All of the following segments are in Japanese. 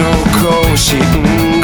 の更新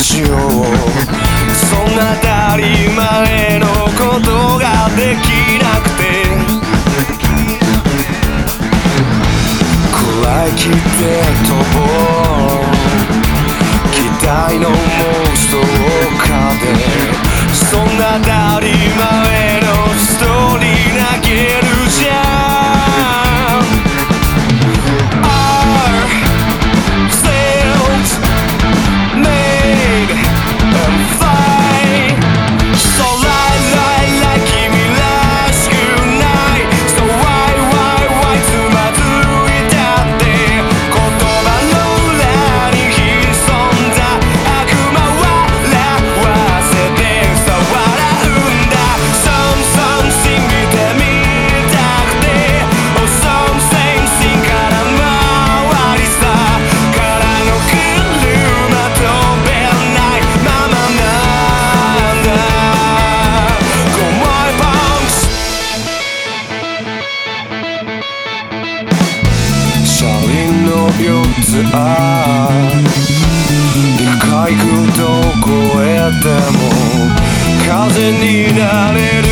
しようそんな当たり前のことができなくて。怖い切って飛ぼう。期待の4つあ陸海空どこへでも風になれる